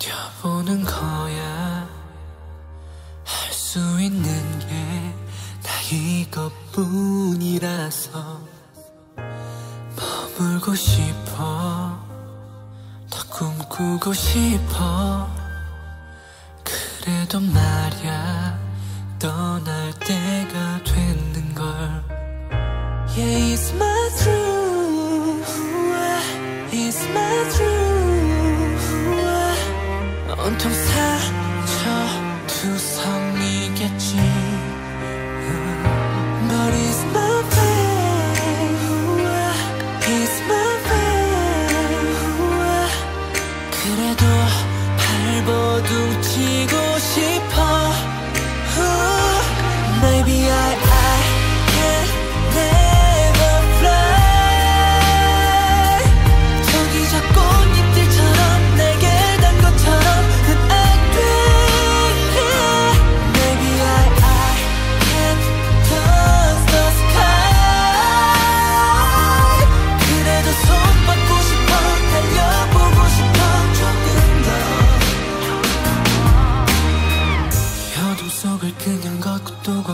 느껴보는 거야. 할 수 있는 게 다 이것뿐이라서 머물고 싶어. 더 꿈꾸고 싶어. 그래도 말야 떠날 때가 됐는 걸. Yeah, it's my truth. It's my truth. 온통 사저 투성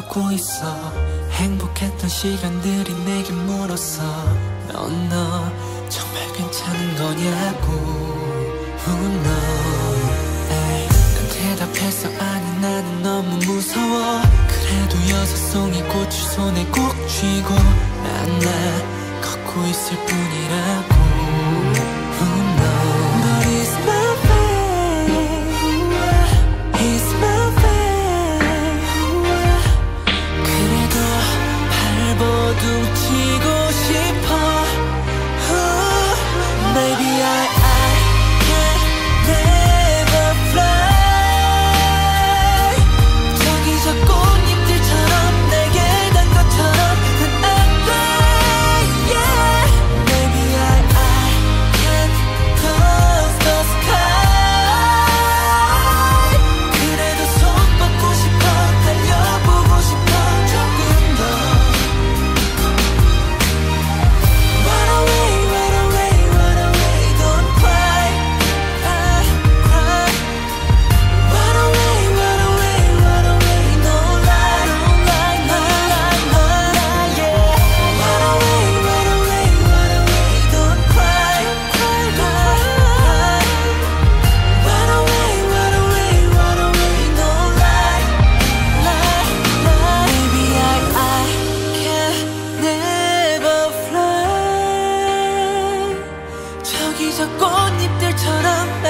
걷고 있어. 행복했던 시간들이 내게 물었어. 넌 너 정말 괜찮은 거냐고 에이, 난 대답했어 아니 나는 너무 무서워. 그래도 여섯 송이 꽃을 손에 꼭 쥐고 난나 걷고 있을 뿐이라고 것처럼